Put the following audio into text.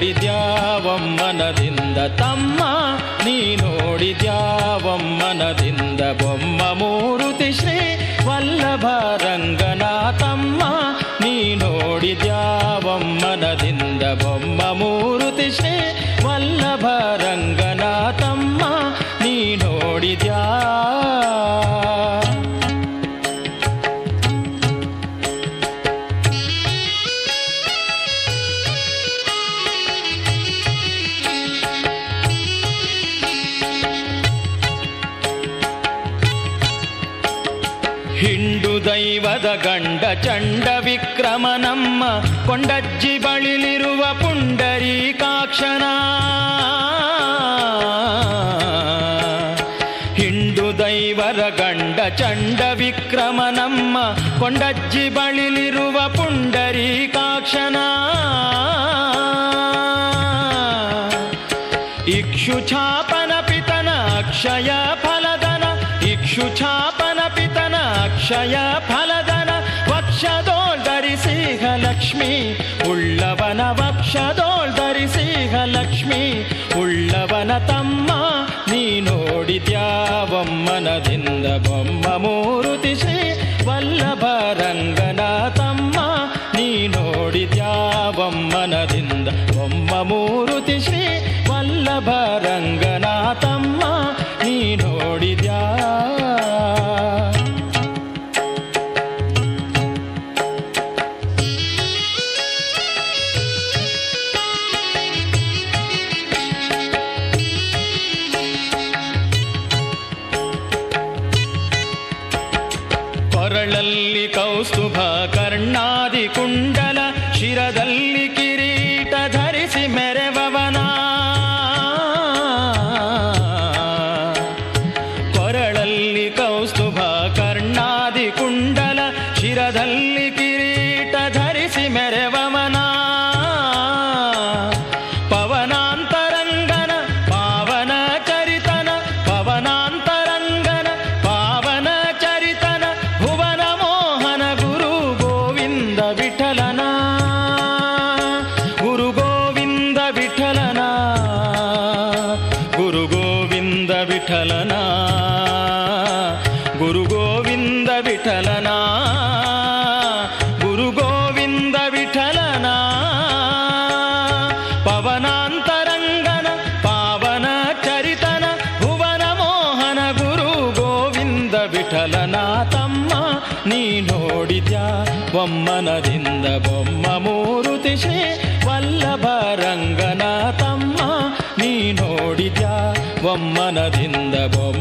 ನೋಡಿದ್ಯಾವಮ್ಮನದಿಂದ ತಮ್ಮ, ನೀ ನೋಡಿದ್ಯಾವಮ್ಮನದಿಂದ ಬೊಮ್ಮ ಮೂರುತಿ ಶ್ರೀ ವಲ್ಲಭ ರಂಗನಾ ತಮ್ಮ, ನೀ ನೋಡಿದ್ಯಾವಮ್ಮನದಿಂದ ಬೊಮ್ಮ ಮೂರುತಿ ಶ್ರೀ ವಲ್ಲಭ ರಂಗ ಹಿಂಡು ದೈವದ ಗಂಡ ಚಂಡ ವಿಕ್ರಮನಮ್ಮ ಕೊಂಡಜ್ಜಿ ಬಳಿಲಿರುವ ಪುಂಡರೀಕಾಕ್ಷನ ಹಿಂಡು ದೈವರ ಗಂಡ ಚಂಡ ವಿಕ್ರಮನಮ್ಮ ಕೊಂಡಜ್ಜಿ ಬಳಿಲಿರುವ ಪುಂಡರೀಕಾಕ್ಷನ ಇಕ್ಷುಛಾಪನ ಪಿತನ ಅಕ್ಷಯ ಫಲದನ, ಇಕ್ಷುಛಾಪನ ಪಿತನ ಅಕ್ಷಯ ಫಲದನ ವಕ್ಷದೋಳ್ ಧರಿಸಿಹ ಲಕ್ಷ್ಮಿ ಉಳ್ಳವನ ವಕ್ಷದೋಳ್ ಧರಿಸಿಹ ಲಕ್ಷ್ಮಿ ಉಳ್ಳವನ ತಮ್ಮ ನೀ ನೋಡಿದ್ಯಾವಮ್ಮನದಿಂದ ಬೊಮ್ಮ ಮೂರುತಿ ಶ್ರೀ ವಲ್ಲಭ ಕರ್ಣಾದಿ ಕುಂಡಲ ಶಿರದಲ್ಲಿ ಕಿರೀಟ ಧರಿಸಿ ಮೆರೆವವನ. ಕೊರಳಲ್ಲಿ ಕೌಸ್ತುಭ ಕರ್ಣಾದಿ ಕುಂಡಲ ಶಿರದಲ್ಲಿ ಕಿರೀಟ ಧರಿಸಿ ಮೆರೆವವನ విఠలనా గురు గోవింద విఠలనా గురు గోవింద విఠలనా పవనాంతరంగన పావన చరితన భువన మోహన గురు గోవింద విఠలనా తమ్మ ನೀ ನೋಡಿದ್ಯಾ ಬೊಮ್ಮನದಿಂದ ಬೊಮ್ಮ ಮೂರುತಿ ಶ್ರೀ ವಲ್ಲಭ ತಮ್ಮ ನೀ ನೋಡಿದ್ಯಾ ಬೊಮ್ಮನದಿಂದ ಬೊಮ್ಮ